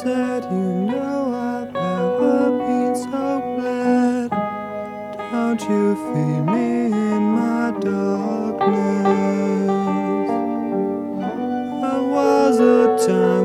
Said? You know I've never been so glad. Don't you feel me in my darkness? There was a time.